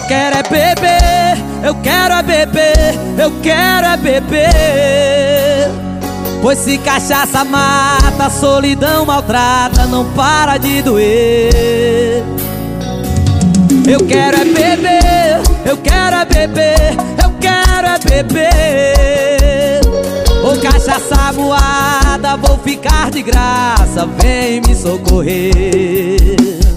quero é beber, eu quero é beber, eu quero é beber. Pois se cachaça mata, solidão maltrata, não para de doer. Eu quero é beber, eu quero é beber, eu quero é beber. Ô cachaça voada, vou ficar de graça, vem me socorrer.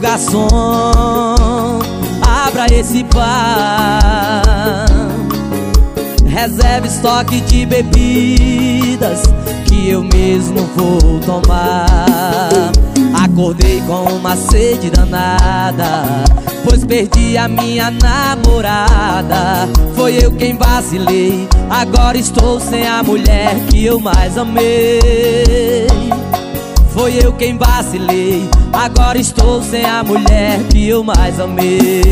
Garçom, abra esse bar Reserve estoque de bebidas que eu mesmo vou tomar. Acordei com uma sede danada Pois perdi a minha namorada. Foi eu quem vacilei Agora estou sem a mulher que eu mais amei foi eu quem vacilei. Agora estou sem a mulher que eu mais amei.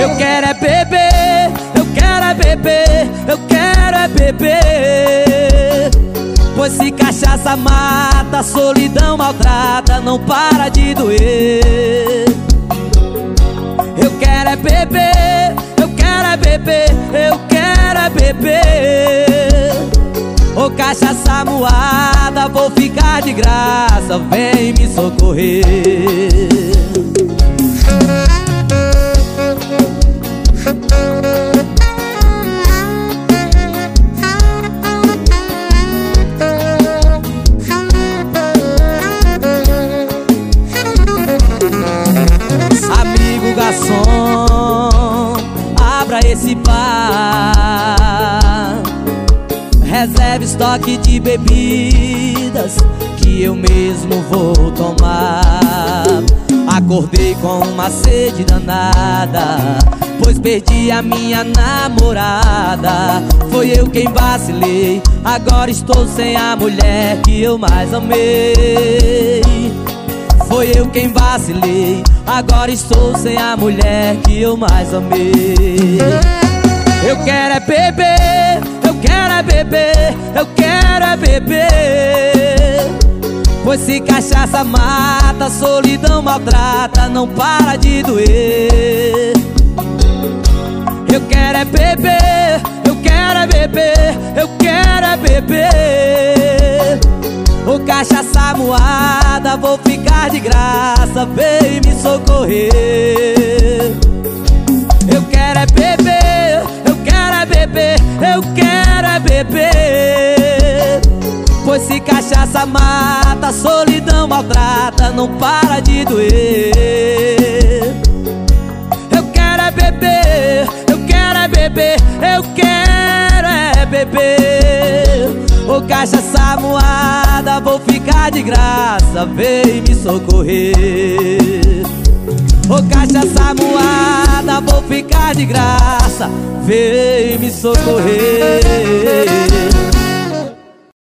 Eu quero é beber, eu quero é beber, eu quero é beber. Pois se cachaça mata, solidão maltrata Não para de doer cachaça moada, vou ficar de graça, vem me socorrer. Amigo garçom, abra esse bar. Reserve estoque de bebidas que eu mesmo vou tomar. Acordei com uma sede danada, pois perdi a minha namorada. Foi eu quem vacilei, agora estou sem a mulher que eu mais amei. Foi eu quem vacilei, agora estou sem a mulher que eu mais amei. Eu quero é beber, quero é beber, eu quero é beber. Pois se cachaça mata, solidão maltrata, não para de doer. Eu quero é beber, eu quero é beber, eu quero é beber. Ô cachaça moada, vou ficar de graça, vem me socorrer. Eu quero é beber, mata, solidão maltrata, não para de doer. Eu quero é beber, eu quero é beber, eu quero é beber. Ô cachaça moada, vou ficar de graça, vem me socorrer. Ô cachaça moada, vou ficar de graça Vem me socorrer